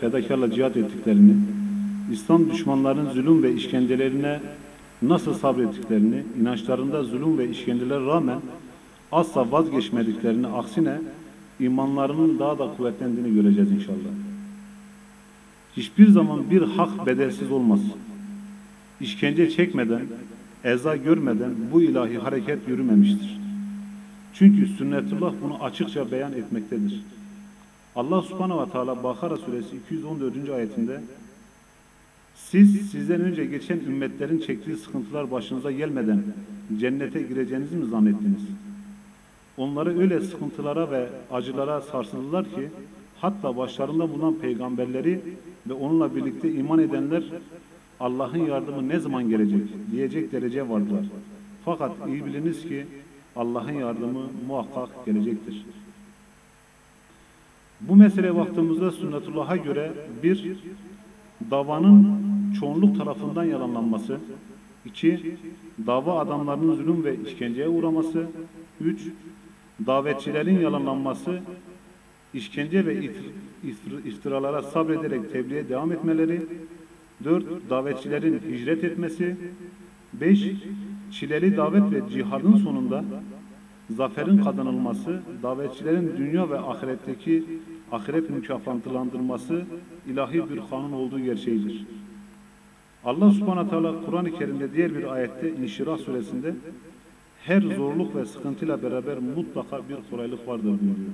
fedakarla cihat ettiklerini, İslam düşmanlarının zulüm ve işkencelerine nasıl sabrettiklerini, inançlarında zulüm ve işkenceler rağmen asla vazgeçmediklerini, aksine imanlarının daha da kuvvetlendiğini göreceğiz inşallah. Hiçbir zaman bir hak bedelsiz olmaz. İşkence çekmeden, eza görmeden bu ilahi hareket yürümemiştir. Çünkü sünnetullah bunu açıkça beyan etmektedir. Allah subhanahu ve teala Bakara suresi 214. ayetinde siz sizden önce geçen ümmetlerin çektiği sıkıntılar başınıza gelmeden cennete gireceğinizi mi zannettiniz? Onları öyle sıkıntılara ve acılara sarsıldılar ki hatta başlarında bulunan peygamberleri ve onunla birlikte iman edenler Allah'ın yardımı ne zaman gelecek diyecek derece vardılar. Fakat iyi biliniz ki Allah'ın yardımı muhakkak gelecektir. Bu meseleye baktığımızda sünnetullah'a göre bir, davanın çoğunluk tarafından yalanlanması, iki, dava adamlarının zulüm ve işkenceye uğraması, üç, davetçilerin yalanlanması, işkence ve iftiralara sabrederek tebliğe devam etmeleri, dört, davetçilerin hicret etmesi, beş, çileli davet ve cihadın sonunda zaferin kazanılması, davetçilerin dünya ve ahiretteki ahiret mükafatlandırılması ilahi bir kanun olduğu gerçeğidir. Allah subhanahu teala Kur'an-ı Kerim'de diğer bir ayette İnşirah suresinde her zorluk ve sıkıntıyla beraber mutlaka bir kolaylık vardır buyuruyor.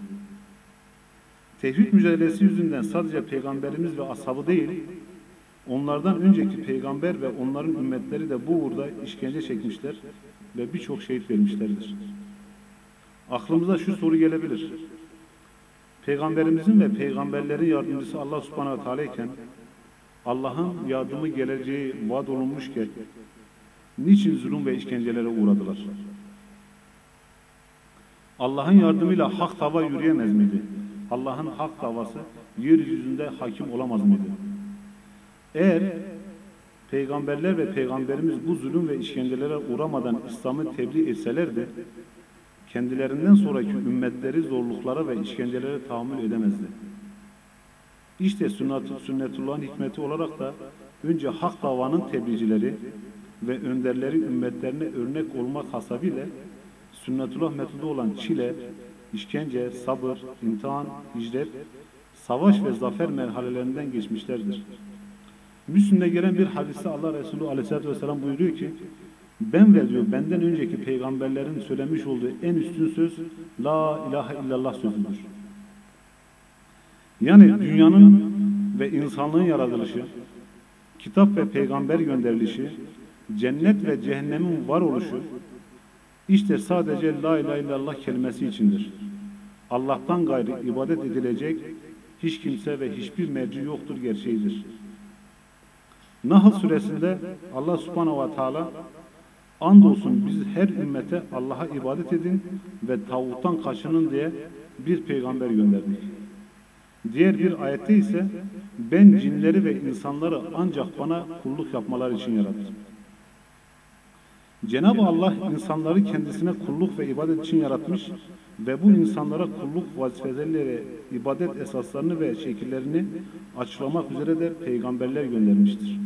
Tevhid mücadelesi yüzünden sadece peygamberimiz ve ashabı değil, onlardan önceki peygamber ve onların ümmetleri de bu uğurda işkence çekmişler ve birçok şehit vermişlerdir. Aklımıza şu soru gelebilir. Peygamberimizin ve peygamberlerin yardımcısı Allah subhanahu teala iken Allah'ın yardımı geleceği vaat olunmuşken niçin zulüm ve işkencelere uğradılar? Allah'ın yardımıyla hak tava yürüyemez miydi? Allah'ın hak davası yeryüzünde hakim olamaz mıydı? Eğer peygamberler ve peygamberimiz bu zulüm ve işkencelere uğramadan İslam'ı tebliğ etselerdi, kendilerinden sonraki ümmetleri zorluklara ve işkencelere tahammül edemezdi. İşte sünnet, sünnetullahın hikmeti olarak da önce hak davanın tebliğcileri ve önderleri ümmetlerine örnek olmak hasabıyla sünnetullah metodu olan çile, işkence, sabır, imtihan, hicret, savaş ve zafer merhalelerinden geçmişlerdir. Müslüm'de gelen bir hadiste Allah Resulü Aleyhisselatü Vesselam buyuruyor ki ben ve diyor benden önceki peygamberlerin söylemiş olduğu en üstün söz La ilahe illallah sözüdür. Yani dünyanın ve insanlığın yaratılışı, kitap ve peygamber gönderilişi, cennet ve cehennemin var oluşu, işte sadece La ilahe illallah kelimesi içindir. Allah'tan gayrı ibadet edilecek hiç kimse ve hiçbir merci yoktur gerçeğidir. Nahl suresinde Allah subhanahu ve teala andolsun biz her ümmete Allah'a ibadet edin ve tavuktan kaçının diye bir peygamber gönderdik. Diğer bir ayette ise ben cinleri ve insanları ancak bana kulluk yapmalar için yarattım. Cenab-ı Allah insanları kendisine kulluk ve ibadet için yaratmış ve bu insanlara kulluk vazifeleri, ibadet esaslarını ve şekillerini açıklamak üzere de peygamberler göndermiştir.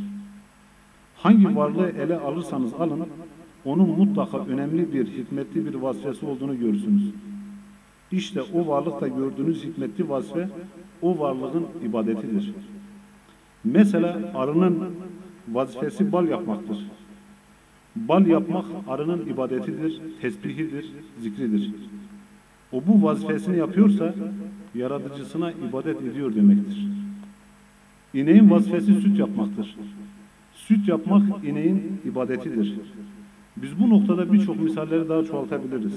Hangi varlığı ele alırsanız alın, onun mutlaka önemli bir, hikmetli bir vazifesi olduğunu görürsünüz. İşte o varlıkta gördüğünüz hikmetli vazife, o varlığın ibadetidir. Mesela arının vazifesi bal yapmaktır. Bal yapmak arının ibadetidir, tesbihidir, zikridir. O bu vazifesini yapıyorsa yaratıcısına ibadet ediyor demektir. İneğin vazifesi süt yapmaktır. Süt yapmak ineğin ibadetidir. Biz bu noktada birçok misalleri daha çoğaltabiliriz.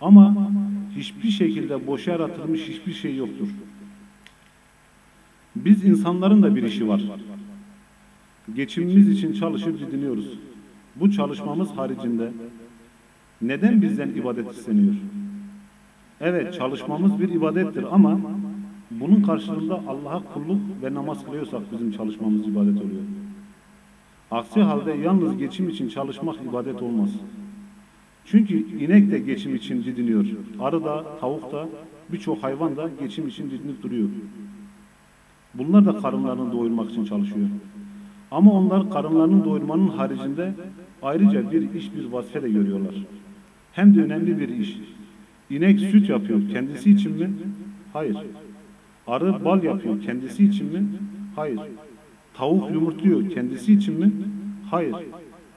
Ama hiçbir şekilde boşa yaratılmış hiçbir şey yoktur. Biz insanların da bir işi var. Geçimimiz için çalışıp didiniyoruz. Bu çalışmamız haricinde neden bizden ibadet isteniyor? Evet çalışmamız bir ibadettir ama bunun karşılığında Allah'a kulluk ve namaz kılıyorsak bizim çalışmamız ibadet oluyor. Aksi halde yalnız geçim için çalışmak ibadet olmaz. Çünkü inek de geçim için didiniyor. Arı da, tavuk da, birçok hayvan da geçim için didinip duruyor. Bunlar da karınlarını doyurmak için çalışıyor. Ama onlar karınlarını doyurmanın haricinde ayrıca bir iş, bir vazife de görüyorlar. Hem de önemli bir iş. İnek süt yapıyor kendisi için mi? Hayır. Arı bal yapıyor kendisi için mi? Hayır. Tavuk yumurtluyor kendisi için mi? Hayır.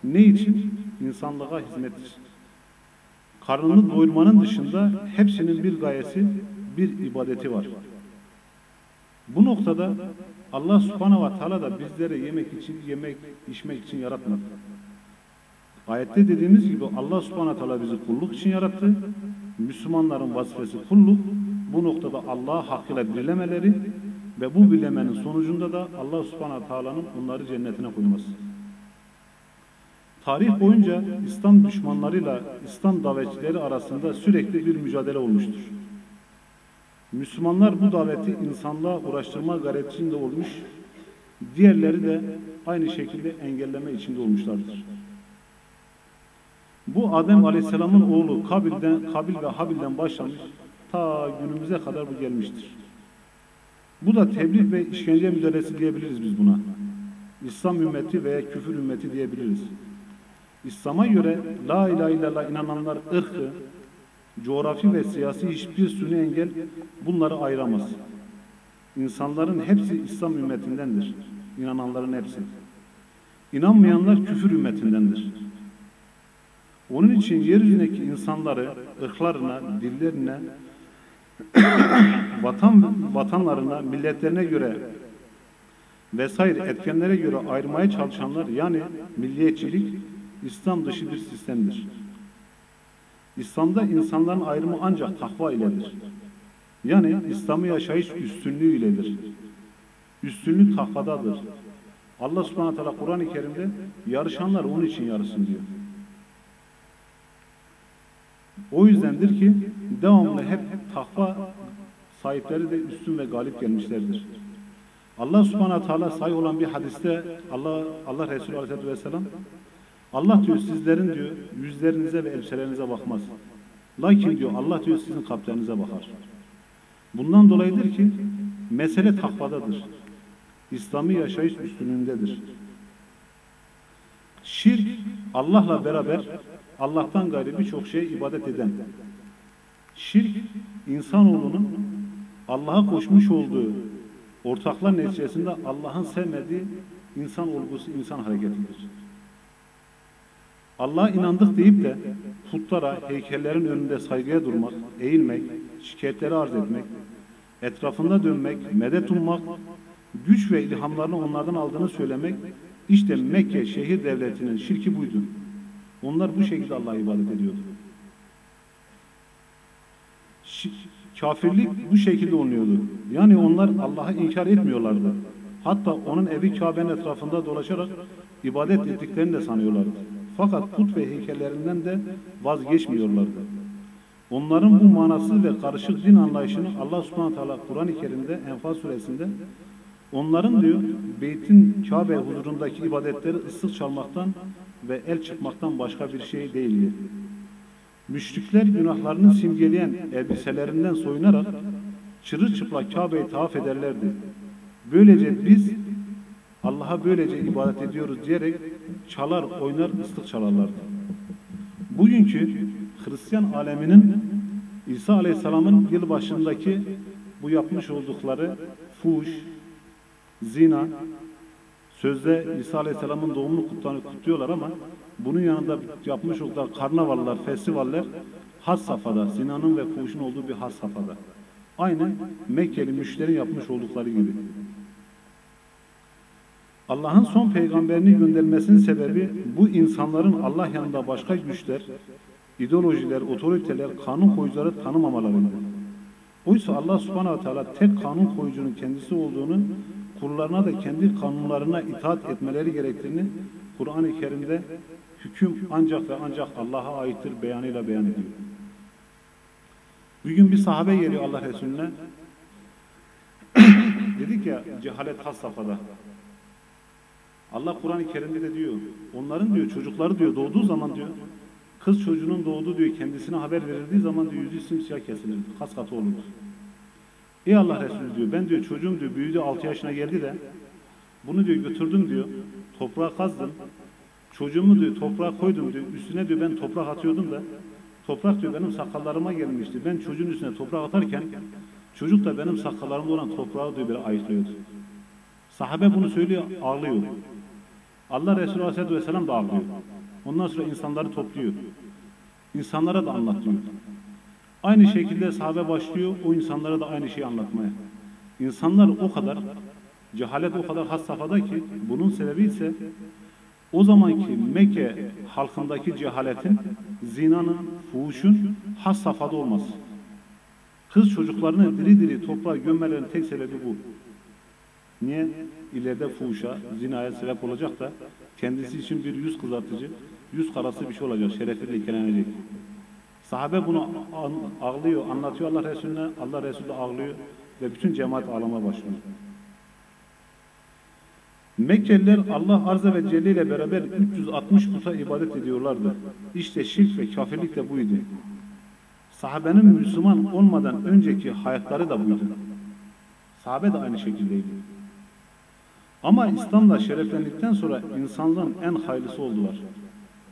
Ne için? İnsanlığa hizmet için. Karnını doyurmanın dışında hepsinin bir gayesi, bir ibadeti var. Bu noktada Allah subhanahu ve teala da bizlere yemek için, yemek, içmek için yaratmadı. Ayette dediğimiz gibi Allah subhanahu teala bizi kulluk için yarattı. Müslümanların vazifesi kulluk. Bu noktada Allah'a hakkıyla bilemeleri ve bu bilemenin sonucunda da Allah subhanahu teala'nın onları cennetine koyması. Tarih boyunca İslam düşmanlarıyla İslam davetçileri arasında sürekli bir mücadele olmuştur. Müslümanlar bu daveti insanlığa uğraştırma gayreti içinde olmuş, diğerleri de aynı şekilde engelleme içinde olmuşlardır. Bu Adem Aleyhisselam'ın oğlu Kabil'den, Kabil ve Habil'den başlamış, ta günümüze kadar bu gelmiştir. Bu da tebliğ ve işkence müdahalesi diyebiliriz biz buna. İslam ümmeti veya küfür ümmeti diyebiliriz. İslam'a göre La ilahe illallah inananlar ırkı, coğrafi ve siyasi hiçbir sünni engel bunları ayıramaz. İnsanların hepsi İslam ümmetindendir. İnananların hepsi. İnanmayanlar küfür ümmetindendir. Onun için yeryüzündeki insanları ırklarına, dillerine, vatan vatanlarına, milletlerine göre vesaire etkenlere göre ayırmaya çalışanlar yani milliyetçilik İslam dışı bir sistemdir. İslam'da insanların ayrımı ancak takva iledir. Yani İslam'ı yaşayış üstünlüğü iledir. Üstünlük takvadadır. Allah subhanahu teala Kur'an-ı Kerim'de yarışanlar onun için yarışsın diyor. O yüzdendir ki devamlı hep takva sahipleri de üstün ve galip gelmişlerdir. Allah subhanahu teala say olan bir hadiste Allah Allah Resulü aleyhissalatü vesselam Allah diyor sizlerin diyor yüzlerinize ve elbiselerinize bakmaz. Lakin diyor Allah diyor sizin kalplerinize bakar. Bundan dolayıdır ki mesele takvadadır. İslami yaşayış üstünlüğündedir. Şirk Allah'la beraber Allah'tan gayrı birçok şeye ibadet eden. Şirk insanoğlunun Allah'a koşmuş olduğu ortaklar neticesinde Allah'ın sevmediği insan olgusu, insan hareketidir. Allah'a inandık deyip de putlara, heykellerin önünde saygıya durmak, eğilmek, şikayetleri arz etmek, etrafında dönmek, medet ummak, güç ve ilhamlarını onlardan aldığını söylemek, işte Mekke şehir devletinin şirki buydu. Onlar bu şekilde Allah'a ibadet ediyordu. Kafirlik bu şekilde oluyordu. Yani onlar Allah'ı inkar etmiyorlardı. Hatta onun evi Kabe'nin etrafında dolaşarak ibadet ettiklerini de sanıyorlardı. Fakat put ve heykellerinden de vazgeçmiyorlardı. Onların bu manası ve karışık din anlayışını Allah subhanahu teala Kur'an-ı Kerim'de Enfal suresinde onların diyor beytin Kabe huzurundaki ibadetleri ıslık çalmaktan ve el çıkmaktan başka bir şey değildi. Müşrikler günahlarını simgeleyen elbiselerinden soyunarak çırılçıplak Kabe'yi tavaf ederlerdi. Böylece biz Allah'a böylece ibadet ediyoruz diyerek çalar, oynar, ıslık çalarlardı. Bugünkü Hristiyan aleminin İsa Aleyhisselam'ın yılbaşındaki bu yapmış oldukları fuş, zina, sözde İsa Aleyhisselam'ın doğumunu kutluyorlar ama bunun yanında yapmış oldukları karnavallar, festivaller has safhada, zinanın ve fuhuşun olduğu bir has safhada. Aynı Mekkeli müşterin yapmış oldukları gibi. Allah'ın son peygamberini göndermesinin sebebi bu insanların Allah yanında başka güçler, ideolojiler, otoriteler, kanun koyucuları tanımamalarıydı. Oysa Allah subhanahu teala tek kanun koyucunun kendisi olduğunu, kullarına da kendi kanunlarına itaat etmeleri gerektiğini Kur'an-ı Kerim'de hüküm ancak ve ancak Allah'a aittir beyanıyla beyan ediyor. Bir gün bir sahabe geliyor Allah Resulüne. Dedik ya cehalet has safhada. Allah Kur'an-ı Kerim'de de diyor, onların diyor çocukları diyor doğduğu zaman diyor, kız çocuğunun doğduğu diyor kendisine haber verildiği zaman diyor yüzü simsiyah kesilirdi, kas katı olurdu. Ey Allah Resulü diyor ben diyor çocuğum diyor büyüdü 6 yaşına geldi de bunu diyor götürdüm diyor toprağa kazdım. Çocuğumu diyor toprağa koydum diyor. Üstüne diyor ben toprak atıyordum da toprak diyor benim sakallarıma gelmişti. Ben çocuğun üstüne toprak atarken çocuk da benim sakallarımda olan toprağı diyor böyle ayıklıyordu. Sahabe bunu söylüyor ağlıyor. Allah Resulü Aleyhisselatü Vesselam da ağlıyor. Ondan sonra insanları topluyor. İnsanlara da anlatıyor. Aynı şekilde sahabe başlıyor o insanlara da aynı şeyi anlatmaya. İnsanlar o kadar cehalet o kadar has safhada ki bunun sebebi ise o zamanki Mekke halkındaki cehaletin, zinanın, fuhuşun has safhada olması. Kız çocuklarını diri diri toprağa gömmelerinin tek sebebi bu. Niye? İleride fuhuşa, zinaya sebep olacak da kendisi için bir yüz kızartıcı, yüz karası bir şey olacak, şerefiyle ilgilenecek. Sahabe bunu ağlıyor, anlatıyor Allah Resulüne, Allah Resulü ağlıyor ve bütün cemaat ağlama başlıyor. Mekkeliler Allah Azze ve Celle ile beraber 360 puta ibadet ediyorlardı. İşte şirk ve kafirlik de buydu. Sahabenin Müslüman olmadan önceki hayatları da buydu. Sahabe de aynı şekildeydi. Ama İslam'la şereflendikten sonra insanlığın en hayırlısı oldular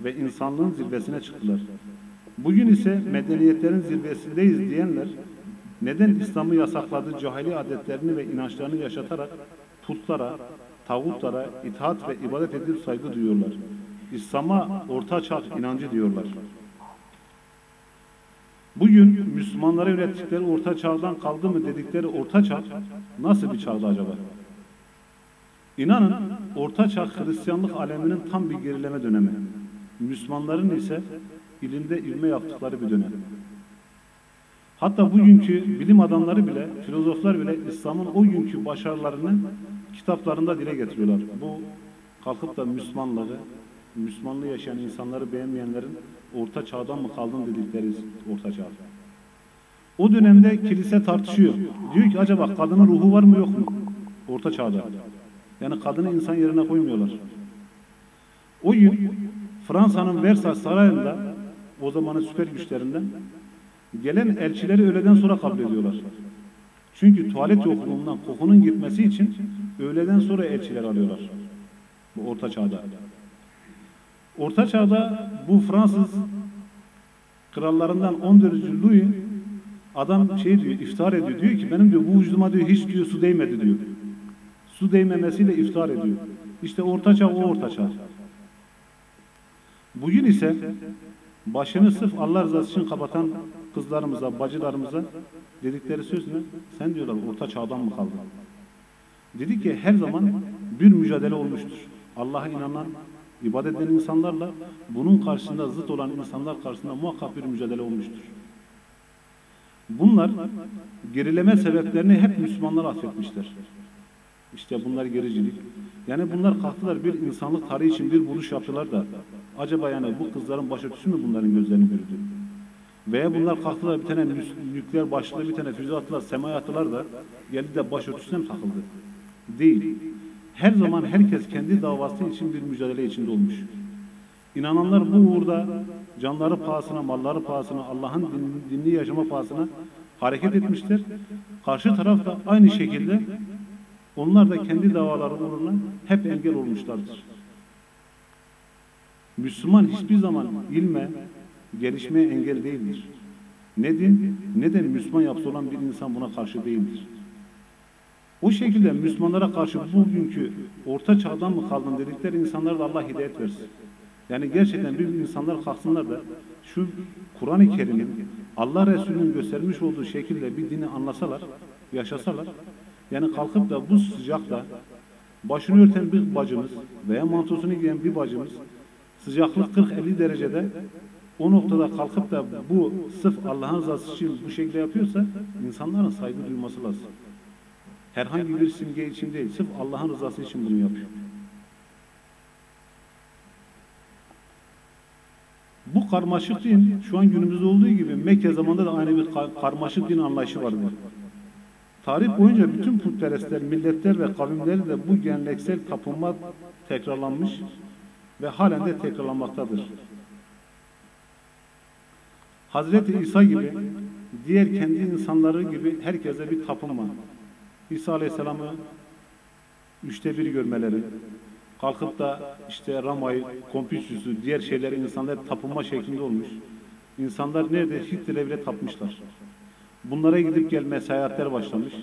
ve insanlığın zirvesine çıktılar. Bugün ise medeniyetlerin zirvesindeyiz diyenler neden İslam'ı yasakladığı cahili adetlerini ve inançlarını yaşatarak putlara, tağutlara itaat ve ibadet edip saygı duyuyorlar. İslam'a orta çağ inancı diyorlar. Bugün Müslümanlara ürettikleri orta çağdan kaldı mı dedikleri orta çağ nasıl bir çağdı acaba? İnanın orta çağ Hristiyanlık aleminin tam bir gerileme dönemi. Müslümanların ise ilimde ilme yaptıkları bir dönem. Hatta bugünkü bilim adamları bile, filozoflar bile İslam'ın o günkü başarılarını kitaplarında dile getiriyorlar. Bu kalkıp da Müslümanları, Müslümanlığı yaşayan insanları beğenmeyenlerin orta çağdan mı kaldın dedikleri orta çağ. O dönemde kilise tartışıyor. Diyor ki acaba kadının ruhu var mı yok mu? Orta çağda. Yani kadını insan yerine koymuyorlar. O gün Fransa'nın Versailles sarayında o zamanın süper güçlerinden gelen elçileri öğleden sonra kabul ediyorlar. Çünkü tuvalet yokluğundan kokunun gitmesi için öğleden sonra elçiler alıyorlar. Bu orta çağda. Orta çağda bu Fransız krallarından 14. Louis adam şey diyor, iftar ediyor. Diyor ki benim diyor bu vücuduma diyor hiç diyor su değmedi diyor. Su değmemesiyle iftar ediyor. İşte orta çağ o orta çağ. Bugün ise başını sırf Allah rızası için kapatan kızlarımıza, bacılarımıza dedikleri söz ne? Sen diyorlar orta çağdan mı kaldın? Dedi ki her zaman bir mücadele olmuştur. Allah'a inanan, ibadet eden insanlarla bunun karşısında zıt olan insanlar karşısında muhakkak bir mücadele olmuştur. Bunlar gerileme sebeplerini hep Müslümanlar affetmişler. İşte bunlar gericilik. Yani bunlar kalktılar bir insanlık tarihi için bir buluş yaptılar da acaba yani bu kızların başörtüsü mü bunların gözlerini bürüdü? Veya bunlar kalktılar bir tane nükleer başlıklı bir tane füze attılar, semaya attılar da geldi de başörtüsüne mi takıldı? Değil. Her zaman herkes kendi davası için bir mücadele içinde olmuş. İnananlar bu uğurda canları pahasına, malları pahasına, Allah'ın din, dinli yaşama pahasına hareket etmişler. Karşı taraf da aynı şekilde onlar da kendi davaları uğruna hep engel olmuşlardır. Müslüman hiçbir zaman ilme, gelişmeye engel değildir. Ne din ne de Müslüman yapısı olan bir insan buna karşı değildir. O şekilde Müslümanlara karşı bugünkü orta çağdan mı kaldın dedikleri insanlara da Allah hidayet versin. Yani gerçekten bir insanlar kalksınlar da şu Kur'an-ı Kerim'in Allah Resulü'nün göstermiş olduğu şekilde bir dini anlasalar, yaşasalar, yani kalkıp da bu sıcakta başını örten bir bacımız veya mantosunu giyen bir bacımız sıcaklık 40-50 derecede o noktada kalkıp da bu sırf Allah'ın rızası için bu şekilde yapıyorsa insanların saygı duyması lazım. Herhangi bir simge için değil, sırf Allah'ın rızası için bunu yapıyor. Bu karmaşık din şu an günümüzde olduğu gibi Mekke zamanında da aynı bir karmaşık din anlayışı vardı. Tarih boyunca bütün putperestler, milletler ve kavimleri de bu geleneksel tapınma tekrarlanmış ve halen de tekrarlanmaktadır. Hazreti İsa gibi diğer kendi insanları gibi herkese bir tapınma. İsa Aleyhisselam'ı üçte bir görmeleri, kalkıp da işte Rama'yı, Konfüçyüs'ü, diğer şeyleri insanlar tapınma şeklinde olmuş. İnsanlar nerede Hitler'e bile tapmışlar. Bunlara gidip gelme seyahatler başlamış.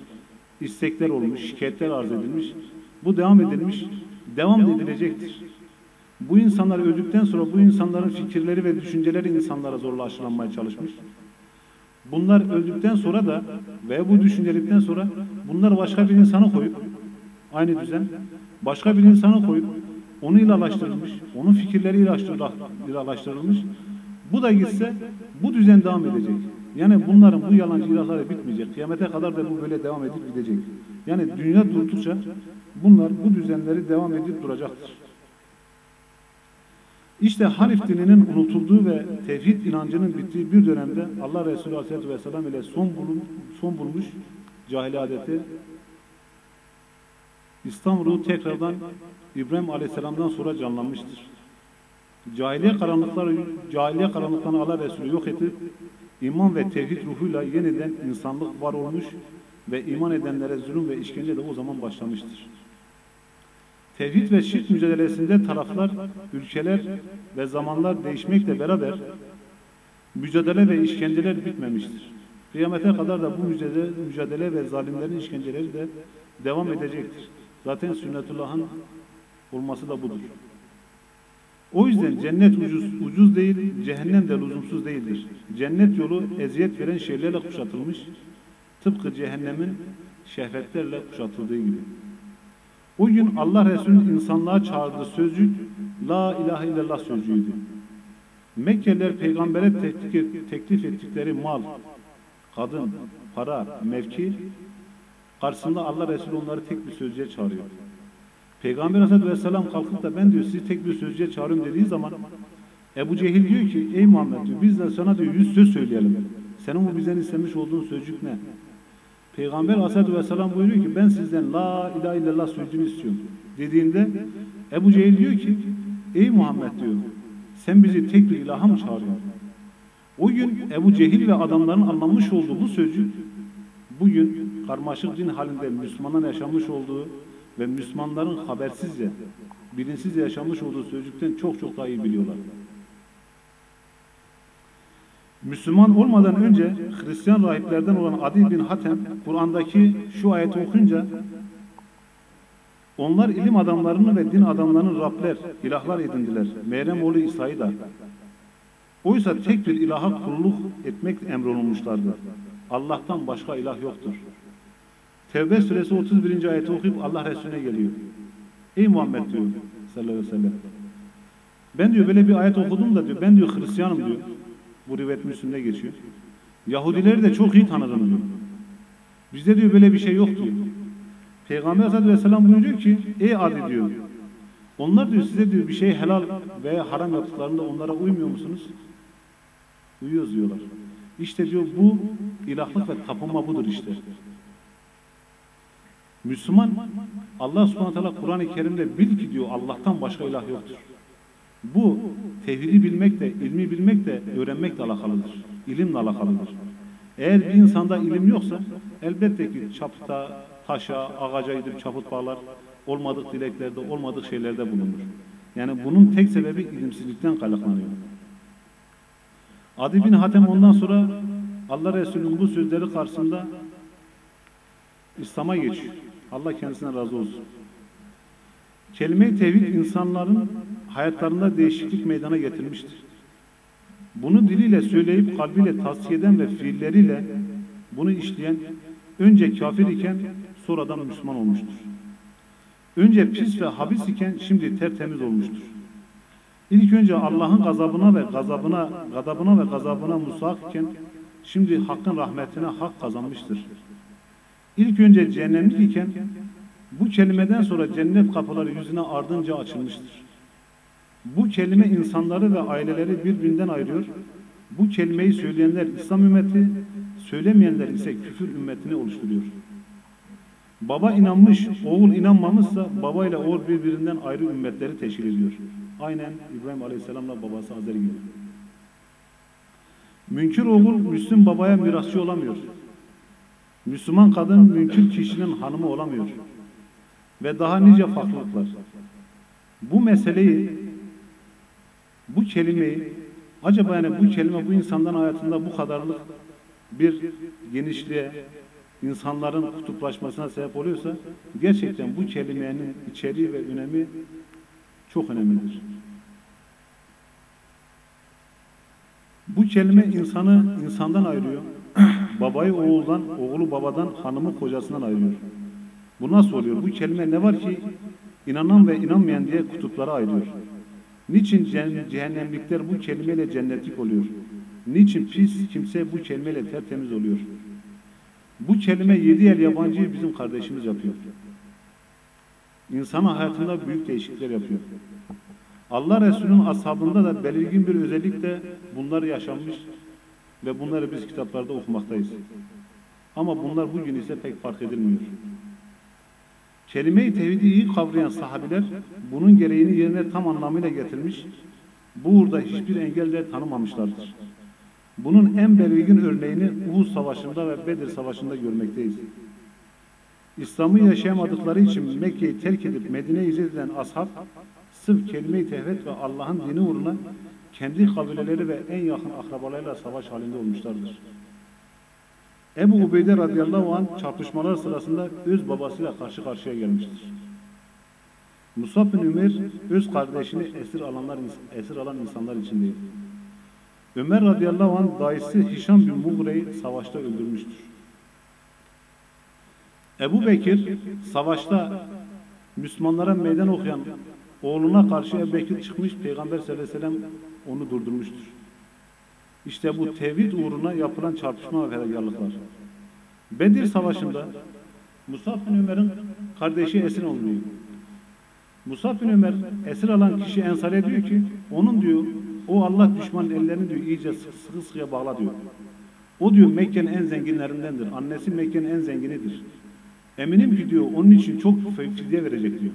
istekler olmuş, şikayetler arz edilmiş. Bu devam edilmiş, devam edilecektir. Bu insanlar öldükten sonra bu insanların fikirleri ve düşünceleri insanlara zorla aşılanmaya çalışmış. Bunlar öldükten sonra da ve bu düşüncelikten sonra bunlar başka bir insanı koyup aynı düzen başka bir insanı koyup onu ilalaştırılmış, onun fikirleri ilalaştırılmış. Bu da gitse bu düzen devam edecek. Yani bunların bu yalancı ilahları bitmeyecek. Kıyamete kadar da bu böyle devam edip gidecek. Yani dünya durdukça bunlar bu düzenleri devam edip duracaktır. İşte Hanif dininin unutulduğu ve tevhid inancının bittiği bir dönemde Allah Resulü Aleyhisselatü Vesselam ile son, bulun, son bulmuş cahili adeti İstanbul'u tekrardan İbrahim Aleyhisselam'dan sonra canlanmıştır. Cahiliye karanlıkları, cahiliye karanlıklarını Allah Resulü yok edip iman ve tevhid ruhuyla yeniden insanlık var olmuş ve iman edenlere zulüm ve işkence de o zaman başlamıştır. Tevhid ve şirk mücadelesinde taraflar, ülkeler ve zamanlar değişmekle beraber mücadele ve işkenceler bitmemiştir. Kıyamete kadar da bu mücadele, mücadele ve zalimlerin işkenceleri de devam edecektir. Zaten sünnetullah'ın olması da budur. O yüzden cennet ucuz, ucuz değil, cehennem de lüzumsuz değildir. Cennet yolu eziyet veren şeylerle kuşatılmış, tıpkı cehennemin şehvetlerle kuşatıldığı gibi. O gün Allah Resulü'nün insanlığa çağırdığı sözcük La ilahe illallah sözcüğüydü. Mekkeliler peygambere teklif ettikleri mal, kadın, para, mevki karşısında Allah Resulü onları tek bir sözcüğe çağırıyor. Peygamber Aleyhisselatü Vesselam kalkıp da ben diyor sizi tek bir sözcüğe çağırıyorum dediği zaman Ebu Cehil diyor ki ey Muhammed diyor biz de sana diyor yüz söz söyleyelim. Senin bu bizden istemiş olduğun sözcük ne? Peygamber Aleyhisselatü Vesselam buyuruyor ki ben sizden la ilahe illallah sözcüğünü istiyorum. Dediğinde Ebu Cehil diyor ki ey Muhammed diyor sen bizi tek bir ilaha mı çağırıyorsun? O gün Ebu Cehil ve adamların anlamış olduğu bu sözcük bugün karmaşık din halinde Müslümanların yaşamış olduğu ve Müslümanların habersizce, bilinçsizce yaşamış olduğu sözcükten çok çok daha iyi biliyorlar. Müslüman olmadan önce Hristiyan rahiplerden olan Adi bin Hatem, Kur'an'daki şu ayeti okuyunca onlar ilim adamlarını ve din adamlarını Rabler, ilahlar edindiler. Meryem oğlu İsa'yı da. Oysa tek bir ilaha kulluk etmek emrolunmuşlardı. Allah'tan başka ilah yoktur. Tevbe suresi 31. ayeti okuyup Allah Resulüne geliyor. Ey Muhammed diyor sallallahu aleyhi ve sellem. Ben diyor böyle bir ayet okudum da diyor ben diyor Hristiyanım diyor. Bu rivayet Müslüm'de geçiyor. Yahudileri de çok iyi tanırım diyor. Bizde diyor böyle bir şey yok diyor. Peygamber sallallahu aleyhi ve sellem buyuruyor ki ey adi diyor. Onlar diyor size diyor bir şey helal veya haram yaptıklarında onlara uymuyor musunuz? Uyuyoruz diyorlar. İşte diyor bu ilahlık ve tapınma budur işte. Müslüman Allah subhanahu teala Kur'an-ı Kerim'de bil ki diyor Allah'tan başka ilah yoktur. Bu tevhidi bilmek de, ilmi bilmek de, öğrenmek de alakalıdır. İlimle alakalıdır. Eğer bir insanda ilim yoksa elbette ki çapta, taşa, ağaca gidip çaput bağlar, olmadık dileklerde, olmadık şeylerde bulunur. Yani bunun tek sebebi ilimsizlikten kaynaklanıyor. Adi bin Hatem ondan sonra Allah Resulü'nün bu sözleri karşısında İslam'a geçiyor. Allah kendisine razı olsun. Kelime-i tevhid insanların hayatlarında değişiklik meydana getirmiştir. Bunu diliyle söyleyip kalbiyle tavsiye eden ve fiilleriyle bunu işleyen önce kafir iken sonradan Müslüman olmuştur. Önce pis ve habis iken şimdi tertemiz olmuştur. İlk önce Allah'ın gazabına ve gazabına, gadabına ve gazabına musak iken şimdi hakkın rahmetine hak kazanmıştır. İlk önce cehennemlik iken bu kelimeden sonra cennet kapıları yüzüne ardınca açılmıştır. Bu kelime insanları ve aileleri birbirinden ayırıyor. Bu kelimeyi söyleyenler İslam ümmeti, söylemeyenler ise küfür ümmetini oluşturuyor. Baba inanmış, oğul inanmamışsa baba ile oğul birbirinden ayrı ümmetleri teşkil ediyor. Aynen İbrahim Aleyhisselam'la babası Azeri gibi. Münkir oğul Müslüm babaya mirasçı olamıyor. Müslüman kadın münkir kişinin hanımı olamıyor. Ve daha nice farklılıklar. Bu meseleyi, bu kelimeyi, acaba yani bu kelime bu insanların hayatında bu kadarlık bir genişliğe, insanların kutuplaşmasına sebep oluyorsa, gerçekten bu kelimenin içeriği ve önemi çok önemlidir. Bu kelime insanı insandan ayırıyor. Babayı oğuldan, oğlu babadan, hanımı kocasından ayırıyor. Bu nasıl oluyor? Bu kelime ne var ki inanan ve inanmayan diye kutuplara ayırıyor. Niçin cehennemlikler bu kelimeyle cennetlik oluyor? Niçin pis kimse bu kelimeyle tertemiz oluyor? Bu kelime yedi el yabancıyı bizim kardeşimiz yapıyor. İnsanın hayatında büyük değişiklikler yapıyor. Allah Resulü'nün ashabında da belirgin bir özellik de bunlar yaşanmış ve bunları biz kitaplarda okumaktayız. Ama bunlar bugün ise pek fark edilmiyor. Kelime-i tevhidi iyi kavrayan sahabiler bunun gereğini yerine tam anlamıyla getirmiş, bu uğurda hiçbir engel de tanımamışlardır. Bunun en belirgin örneğini Uhud Savaşı'nda ve Bedir Savaşı'nda görmekteyiz. İslam'ı yaşayamadıkları için Mekke'yi terk edip Medine'ye hicret eden ashab, sırf kelime-i tevhid ve Allah'ın dini uğruna kendi kabileleri ve en yakın akrabalarıyla savaş halinde olmuşlardır. Ebu Ubeyde radıyallahu anh çarpışmalar sırasında öz babasıyla karşı karşıya gelmiştir. Musab bin Ömer öz kardeşini esir alanlar esir alan insanlar içindeydi. Ömer radıyallahu anh dayısı Hişam bin Mugre'yi savaşta öldürmüştür. Ebu Bekir savaşta Müslümanlara meydan okuyan oğluna karşı Ebu Bekir çıkmış Peygamber sallallahu aleyhi ve sellem onu durdurmuştur. İşte bu tevhid uğruna yapılan çarpışma ve fedakarlıklar. Bedir Savaşı'nda Musab bin Ömer'in kardeşi esir olmuyor. Musab bin Ömer esir alan kişi Ensar'e diyor ki onun diyor o Allah düşmanın ellerini diyor iyice sıkı sıkıya bağla diyor. O diyor Mekke'nin en zenginlerindendir. Annesi Mekke'nin en zenginidir. Eminim ki diyor onun için çok fidye verecek diyor.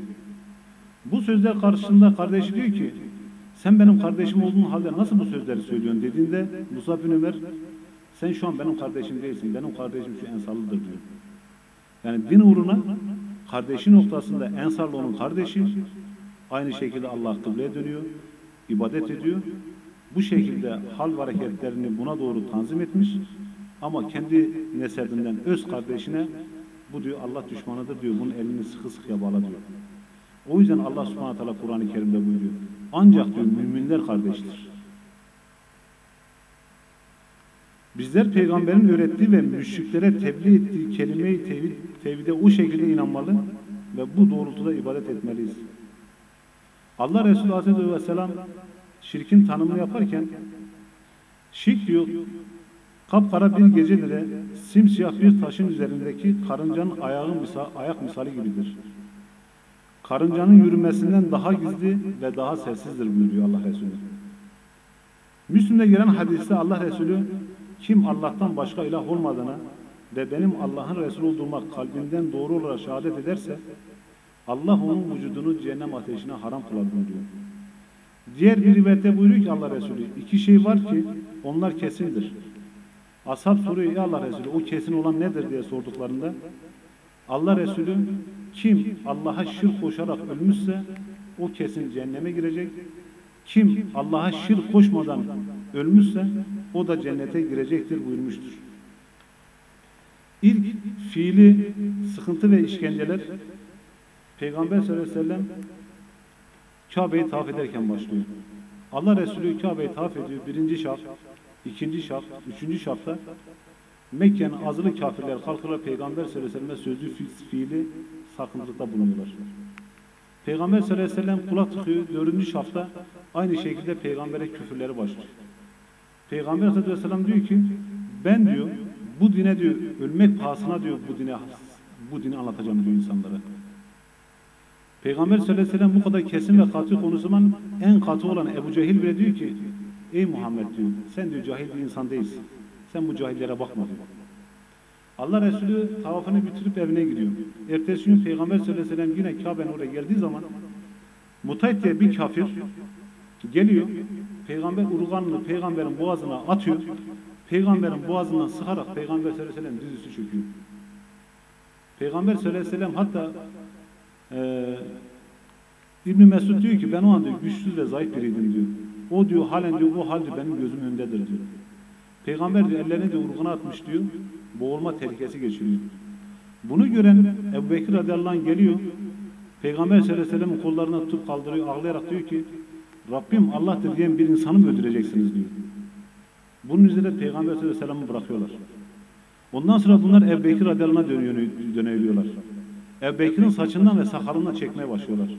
Bu sözler karşısında kardeşi diyor ki sen benim kardeşim olduğun halde nasıl bu sözleri söylüyorsun dediğinde Musa bin Ömer sen şu an benim kardeşim değilsin. Benim kardeşim şu Ensarlıdır diyor. Yani din uğruna kardeşi noktasında Ensarlı onun kardeşi aynı şekilde Allah kıbleye dönüyor, ibadet ediyor. Bu şekilde hal ve hareketlerini buna doğru tanzim etmiş ama kendi nesebinden öz kardeşine bu diyor Allah düşmanıdır diyor. Bunun elini sıkı sıkıya bağla diyor. O yüzden Allah subhanahu teala Kur'an-ı Kerim'de buyuruyor. Ancak diyor müminler kardeştir. Bizler peygamberin öğrettiği ve müşriklere tebliğ ettiği kelime-i tevhid, tevhide o şekilde inanmalı ve bu doğrultuda ibadet etmeliyiz. Allah Resulü Aleyhisselatü Vesselam şirkin tanımını yaparken şirk diyor kapkara bir gecede de simsiyah bir taşın üzerindeki karıncanın ayağı misal, ayak misali gibidir. Karıncanın yürümesinden daha gizli ve daha sessizdir buyuruyor Allah Resulü. Müslüm'de gelen hadiste Allah Resulü kim Allah'tan başka ilah olmadığına ve benim Allah'ın Resulü olduğuma kalbinden doğru olarak şehadet ederse Allah onun vücudunu cehennem ateşine haram kılar buyuruyor. Diğer bir rivayette buyuruyor ki Allah Resulü iki şey var ki onlar kesindir. Ashab soruyor ya Allah Resulü o kesin olan nedir diye sorduklarında Allah Resulü kim Allah'a şirk koşarak ölmüşse o kesin cehenneme girecek. Kim Allah'a şirk koşmadan ölmüşse o da cennete girecektir buyurmuştur. İlk fiili sıkıntı ve işkenceler Peygamber sallallahu aleyhi ve sellem Kabe'yi tavaf ederken başlıyor. Allah Resulü Kabe'yi tavaf ediyor. Birinci şaf, ikinci şaf, üçüncü şafta Mekke'nin azılı kafirler kalkırlar Peygamber sallallahu aleyhi ve sellem'e sözlü fiili sakınlıkta bulunuyorlar. Peygamber sallallahu aleyhi ve sellem kulak tıkıyor. Dördüncü şafta aynı şekilde peygambere küfürleri başlıyor. Peygamber sallallahu aleyhi ve sellem diyor ki ben diyor bu dine diyor ölmek pahasına diyor bu dine bu dini anlatacağım diyor insanlara. Peygamber sallallahu aleyhi ve sellem bu kadar kesin ve katı konusundan en katı olan Ebu Cehil bile diyor ki ey Muhammed diyor sen diyor cahil bir insan değilsin. Sen bu cahillere bakma diyor. Allah Resulü tavafını bitirip evine gidiyor. Ertesi gün Peygamber sallallahu aleyhi ve sellem yine Kabe'nin oraya geldiği zaman Mutayt diye bir kafir Geliyor, peygamber urganını peygamberin boğazına atıyor. Peygamberin boğazından sıkarak peygamber sallallahu aleyhi ve sellem dizüstü çöküyor. Peygamber sallallahu aleyhi ve sellem hatta eee İbn Mesud diyor ki ben o an diyor, güçsüz ve zayıf biriydim diyor. O diyor halen diyor o hal diyor, benim gözümün önündedir diyor. Peygamber diyor ellerini diyor urguna atmış diyor. Boğulma tehlikesi geçiriyor. Bunu gören Ebu Bekir radıyallahu anh geliyor. Peygamber sallallahu aleyhi ve sellem'in kollarına tutup kaldırıyor. Ağlayarak diyor ki Rabbim Allah'tır diyen bir insanı mı öldüreceksiniz diyor. Bunun üzerine Peygamber sallallahu aleyhi ve bırakıyorlar. Ondan sonra bunlar Ebu Bekir radıyallahu anh'a dönüyor- dönüyorlar. Ebu Bekir'in saçından ve sakalından çekmeye başlıyorlar.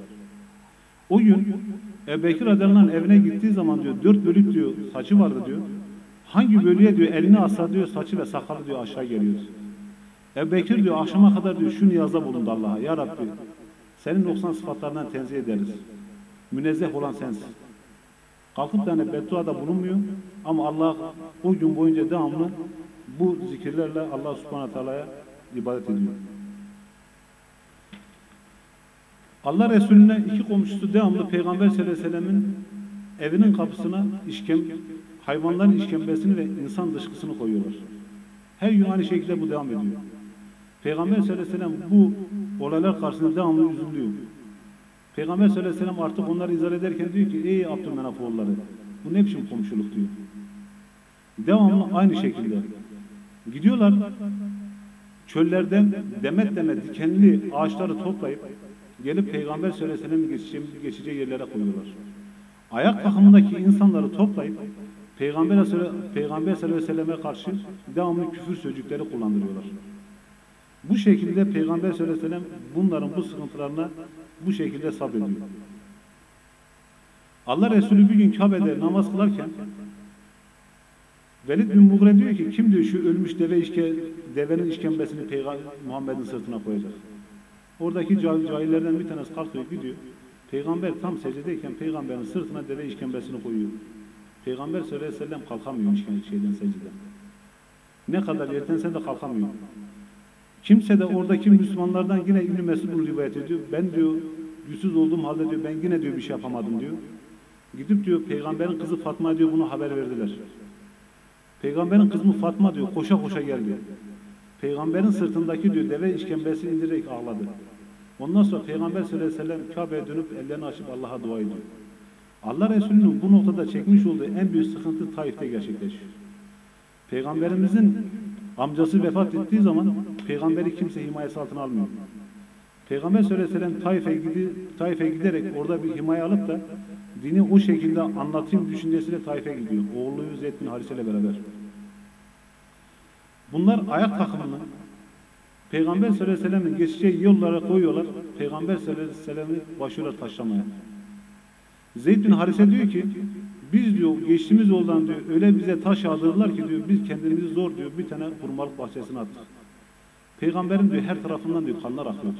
O gün Ebu Bekir radıyallahu evine gittiği zaman diyor dört bölük diyor saçı vardı diyor. Hangi bölüye diyor elini assa diyor saçı ve sakalı diyor aşağı geliyor. Ebu Bekir diyor akşama kadar diyor şu niyazda bulundu Allah'a. Ya Rabbi senin 90 sıfatlarından tenzih ederiz. Münezzeh olan sensin. Kalkıp da hani bedduada bulunmuyor ama Allah o gün boyunca devamlı bu zikirlerle Allah subhanahu teala'ya ibadet ediyor. Allah Resulüne iki komşusu devamlı Peygamber sallallahu aleyhi ve sellemin evinin kapısına işkem, hayvanların işkembesini ve insan dışkısını koyuyorlar. Her gün aynı şekilde bu devam ediyor. Peygamber sallallahu aleyhi ve sellem bu olaylar karşısında devamlı üzülüyor. Peygamber sallallahu aleyhi ve sellem artık onları izah ederken diyor ki ey Abdülmenaf oğulları bu ne biçim komşuluk diyor. Devamlı aynı şekilde. Gidiyorlar çöllerden demet demet dikenli ağaçları toplayıp gelip Peygamber sallallahu aleyhi ve sellem'in geçeceği yerlere koyuyorlar. Ayak takımındaki insanları toplayıp Peygamber, Peygamber sallallahu aleyhi ve selleme karşı devamlı küfür sözcükleri kullandırıyorlar. Bu şekilde Peygamber sallallahu aleyhi ve sellem bunların bu sıkıntılarına bu şekilde sabrediyor. Allah Resulü bir gün Kabe'de namaz kılarken Velid bin Mugre diyor ki kim diyor şu ölmüş deve işke, devenin işkembesini Peygamber Muhammed'in sırtına koyacak. Oradaki cahil, cahillerden bir tanesi kalkıyor gidiyor. Peygamber tam secdedeyken peygamberin sırtına deve işkembesini koyuyor. Peygamber sallallahu aleyhi ve sellem kalkamıyor işkembe şeyden secdeden. Ne kadar yertense de kalkamıyor. Kimse de oradaki Müslümanlardan yine İbn Mesud bunu rivayet ediyor. Ben diyor güçsüz olduğum halde diyor ben yine diyor bir şey yapamadım diyor. Gidip diyor peygamberin kızı Fatma diyor bunu haber verdiler. Peygamberin kızı Fatma diyor koşa koşa geldi. Peygamberin sırtındaki diyor deve işkembesi indirerek ağladı. Ondan sonra Peygamber sallallahu aleyhi ve sellem Kabe'ye dönüp ellerini açıp Allah'a dua ediyor. Allah Resulü'nün bu noktada çekmiş olduğu en büyük sıkıntı Taif'te gerçekleşiyor. Peygamberimizin amcası vefat ettiği zaman peygamberi kimse himayesi altına almıyor. Peygamber sallallahu aleyhi Taif'e gidi, Taif'e giderek orada bir himaye alıp da dini o şekilde anlatayım düşüncesiyle Taif'e gidiyor. Oğlu Zeyd bin Harise ile beraber. Bunlar ayak takımını Peygamber sallallahu aleyhi ve geçeceği yollara koyuyorlar. Peygamber sallallahu aleyhi ve sellem'i başlıyorlar taşlamaya. Zeyd bin Harise diyor ki biz diyor geçtiğimiz yoldan diyor öyle bize taş yağdırdılar ki diyor biz kendimizi zor diyor bir tane hurmalık bahçesine attık. Peygamberin diyor her tarafından diyor kanlar akıyor.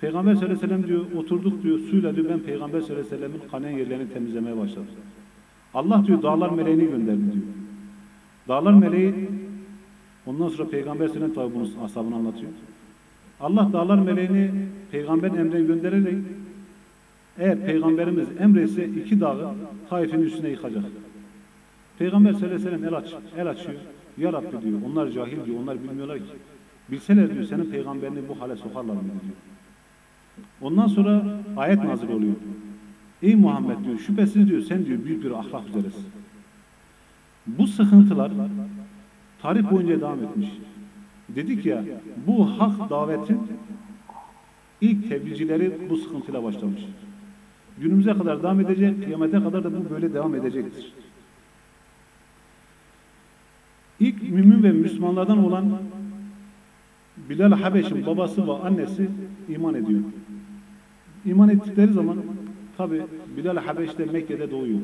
Peygamber sallallahu aleyhi ve sellem diyor oturduk diyor suyla diyor ben Peygamber sallallahu aleyhi ve sellemin kanayan yerlerini temizlemeye başladım. Allah diyor dağlar meleğini gönderdi diyor. Dağlar meleği ondan sonra Peygamber sallallahu aleyhi ve sellem tabi bunun ashabını anlatıyor. Allah dağlar meleğini peygamberin emrine göndererek eğer peygamberimiz emretse iki dağı Taif'in üstüne yıkacak. Peygamber sallallahu aleyhi ve sellem el, aç, el açıyor. Ya Rabbi diyor. Onlar cahil diyor. Onlar bilmiyorlar ki. Bilseler diyor senin peygamberini bu hale sokarlar mı diyor. Ondan sonra ayet nazil oluyor. Ey Muhammed diyor şüphesiz diyor sen diyor büyük bir ahlak üzeresin. Bu sıkıntılar tarih boyunca devam etmiş. Dedik ya bu hak davetin ilk tebliğcileri bu sıkıntıyla başlamış. Günümüze kadar devam edecek, kıyamete kadar da bu böyle devam edecektir. İlk mümin ve Müslümanlardan olan Bilal Habeş'in babası ve annesi iman ediyor. İman ettikleri zaman tabi Bilal Habeş de Mekke'de doğuyor.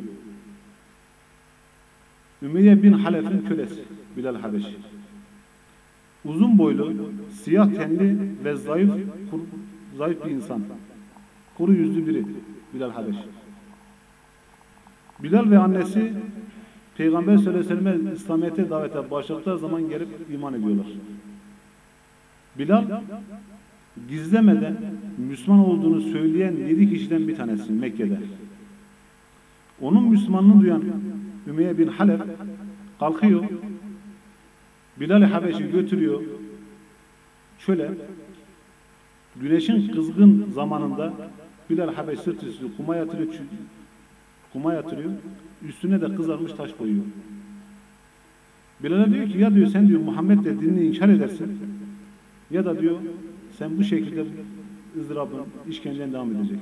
Ümeyye bin Halef'in kölesi Bilal Habeş. Uzun boylu, siyah tenli ve zayıf, zayıf bir insan. Kuru yüzlü biri Bilal Habeş. Bilal ve annesi Peygamber sallallahu aleyhi ve İslamiyet'e davete başladıkları zaman gelip iman ediyorlar. Bilal gizlemeden Müslüman olduğunu söyleyen yedi kişiden bir tanesi Mekke'de. Onun Müslümanlığını duyan Ümeyye bin Halef kalkıyor. Bilal-i Habeş'i götürüyor. Şöyle güneşin kızgın zamanında Bilal Habeş sırt üstü kuma yatırıyor. Kuma yatırıyor. Üstüne de kızarmış taş koyuyor. Bilal'e diyor ki ya diyor sen diyor Muhammed de dinini inkar edersin ya da diyor sen bu şekilde ızdırabın, işkencen devam edecek.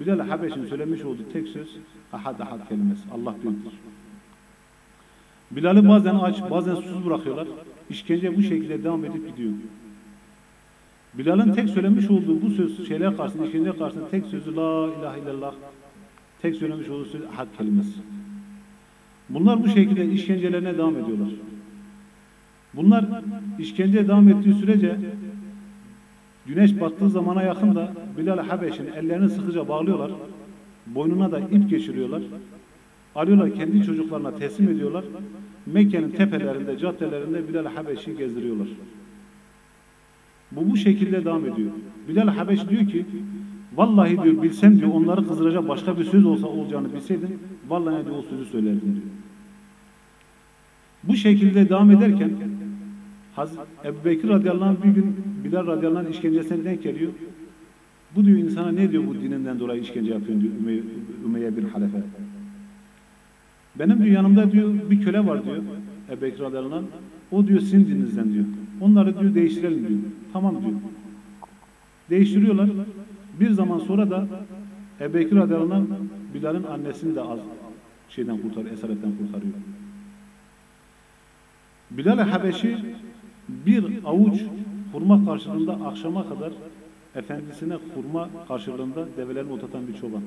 Bilal Habeş'in söylemiş olduğu tek söz ahad ahad kelimesi. Allah büyüktür. Bilal'i bazen aç, bazen susuz bırakıyorlar. İşkence bu şekilde devam edip gidiyor. Bilal'in tek söylemiş olduğu bu söz şeyler karşısında, işkence karşısında tek sözü la ilahe illallah. Tek söylemiş olduğu söz ahad kelimesi. Bunlar bu şekilde işkencelerine devam ediyorlar. Bunlar işkenceye devam ettiği sürece güneş battığı zamana yakın da Bilal Habeş'in ellerini sıkıca bağlıyorlar. Boynuna da ip geçiriyorlar. Alıyorlar kendi çocuklarına teslim ediyorlar. Mekke'nin tepelerinde, caddelerinde Bilal Habeş'i gezdiriyorlar. Bu bu şekilde devam ediyor. Bilal Habeş diyor ki vallahi diyor bilsem diyor onları kızdıracak başka bir söz olsa olacağını bilseydim vallahi diyor o sözü söylerdim diyor. Bu şekilde devam ederken Ebu Bekir radıyallahu anh bir gün Bilal radıyallahu anh işkencesine denk geliyor. Bu diyor insana ne diyor bu dininden dolayı işkence yapıyorsun diyor Ümeyye, Ümeyye bir halefe. Benim diyor yanımda diyor bir köle var diyor Ebu Bekir radıyallahu anh. O diyor sizin dininizden diyor. Onları diyor değiştirelim diyor. Tamam diyor. Değiştiriyorlar. Bir zaman sonra da Ebu Bekir radıyallahu Bilal'in annesini de az şeyden kurtarıyor, esaretten kurtarıyor. Bilal-i Habeşi bir avuç hurma karşılığında akşama kadar efendisine hurma karşılığında develerini otatan bir çoban.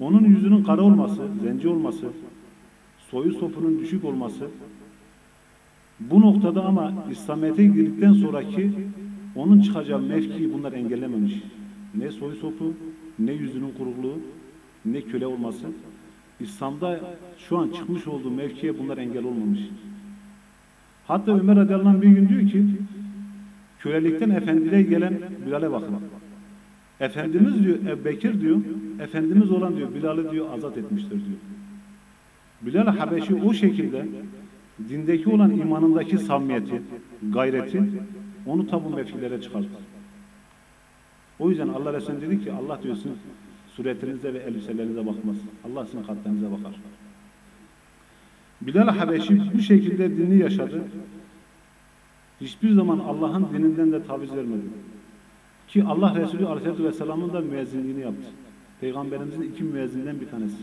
Onun yüzünün kara olması, zenci olması, soyu sopunun düşük olması, bu noktada ama İslamiyet'e girdikten sonraki onun çıkacağı mevkiyi bunlar engellememiş. Ne soyu sopu, ne yüzünün kuruluğu, ne köle olması. İslam'da şu an çıkmış olduğu mevkiye bunlar engel olmamış. Hatta Ömer radıyallahu bir gün diyor ki kölelikten efendiliğe gelen Bilal'e bakın. Efendimiz diyor Ebu Bekir diyor Efendimiz olan diyor Bilal'i diyor azat etmiştir diyor. Bilal Habeşi o şekilde dindeki olan imanındaki samimiyeti, gayreti onu tabu mevkilere çıkartır. O yüzden Allah Resulü dedi ki Allah diyorsun suretinize ve elbiselerinize bakmaz. Allah sizin kalplerinize bakar. Bilal Habeşi bu şekilde dinini yaşadı. Hiçbir zaman Allah'ın dininden de taviz vermedi. Ki Allah Resulü Aleyhisselatü Vesselam'ın da müezzinliğini yaptı. Peygamberimizin iki müezzinden bir tanesi.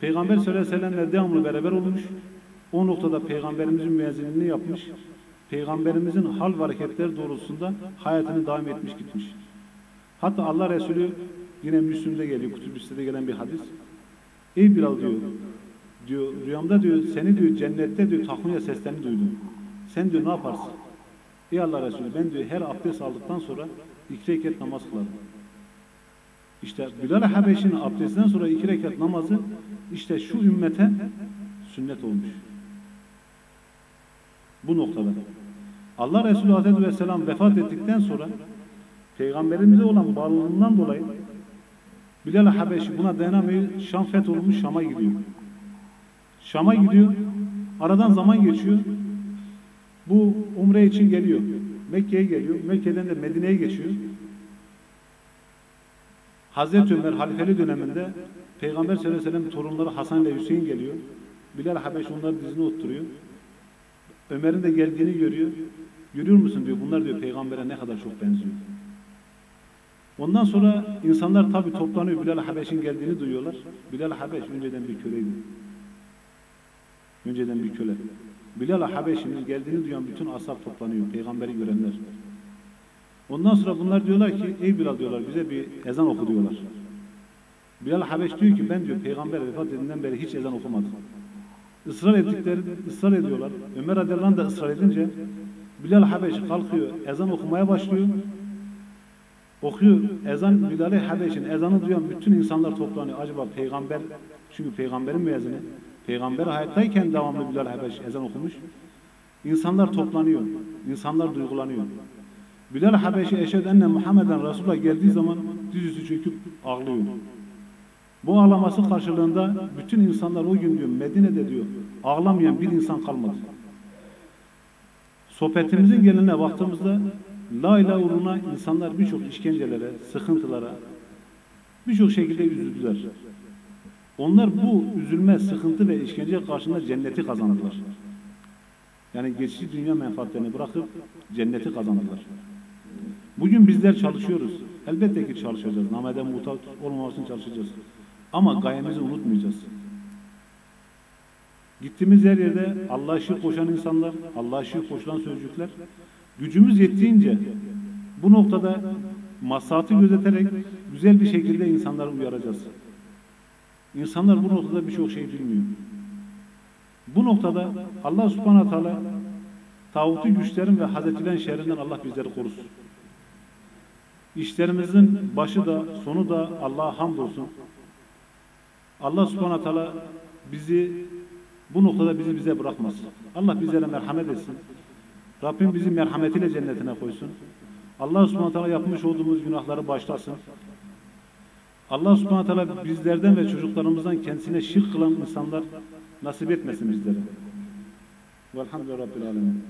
Peygamber sallallahu aleyhi ve sellemle devamlı beraber olmuş. O noktada Peygamberimizin müezzinliğini yapmış. Peygamberimizin hal ve hareketleri doğrultusunda hayatını devam etmiş gitmiş. Hatta Allah Resulü yine Müslüm'de geliyor, Kutubüs'te gelen bir hadis. Ey Bilal diyor, diyor rüyamda diyor seni diyor cennette diyor takunya seslerini duydum. Sen diyor ne yaparsın? Ey Allah Resulü ben diyor her abdest aldıktan sonra iki rekat namaz kılarım. İşte Bilal Habeşi'nin abdestten sonra iki rekat namazı işte şu ümmete sünnet olmuş. Bu noktada. Allah Resulü Aleyhisselatü Vesselam vefat ettikten sonra Peygamberimize olan bağlılığından dolayı Bilal Habeşi buna dayanamıyor. Şam fetholmuş Şam'a gidiyor. Şam'a gidiyor. Aradan zaman geçiyor. Bu umre için geliyor. Mekke'ye geliyor. Mekke'den de Medine'ye geçiyor. Hazreti Ömer halifeli döneminde Peygamber sallallahu aleyhi ve sellem torunları Hasan ile Hüseyin geliyor. Bilal Habeş onları dizine oturuyor. Ömer'in de geldiğini görüyor. Görüyor musun diyor. Bunlar diyor peygambere ne kadar çok benziyor. Ondan sonra insanlar tabi toplanıyor. Bilal Habeş'in geldiğini duyuyorlar. Bilal Habeş önceden bir köleydi. Önceden bir köle. Bilal Habeş'in geldiğini duyan bütün ashab toplanıyor. Peygamberi görenler. Ondan sonra bunlar diyorlar ki ey Bilal diyorlar bize bir ezan oku diyorlar. Bilal Habeş diyor ki ben diyor peygamber vefat edinden beri hiç ezan okumadım. Israr ettikleri ısrar ediyorlar. Ömer radıyallahu da ısrar edince Bilal Habeş kalkıyor ezan okumaya başlıyor. Okuyor ezan Bilal Habeş'in ezanı duyan bütün insanlar toplanıyor. Acaba peygamber çünkü peygamberin müezzini peygamber hayattayken devamlı Bilal Habeş ezan okumuş. İnsanlar toplanıyor. İnsanlar duygulanıyor. Bilal Habeşi eşhed enne Muhammeden Resulullah geldiği zaman dizüstü çöküp ağlıyor. Bu ağlaması karşılığında bütün insanlar o gün diyor Medine'de diyor ağlamayan bir insan kalmadı. Sohbetimizin geneline baktığımızda La ilahe uğruna insanlar birçok işkencelere, sıkıntılara, birçok şekilde üzüldüler. Onlar bu üzülme, sıkıntı ve işkence karşısında cenneti kazandılar. Yani geçici dünya menfaatlerini bırakıp cenneti kazandılar. Bugün bizler çalışıyoruz. Elbette ki çalışacağız. Nameden mutat olmamasını çalışacağız. Ama gayemizi unutmayacağız. Gittiğimiz her yerde Allah'a şirk koşan insanlar, Allah'a şirk koşulan sözcükler, gücümüz yettiğince bu noktada maslahatı gözeterek güzel bir şekilde insanları uyaracağız. İnsanlar bu noktada birçok şey bilmiyor. Bu noktada Allah subhanahu teala tağutu güçlerin ve hazretilen şerrinden Allah bizleri korusun. İşlerimizin başı da sonu da Allah'a hamdolsun. Allah subhanahu teala bizi bu noktada bizi bize bırakmasın. Allah bizlere merhamet etsin. Rabbim bizi merhametiyle cennetine koysun. Allah subhanahu teala yapmış olduğumuz günahları başlasın. Allah subhanahu teala bizlerden ve çocuklarımızdan kendisine şirk kılan insanlar nasip etmesin bizlere. Velhamdülillahi Rabbil Alemin.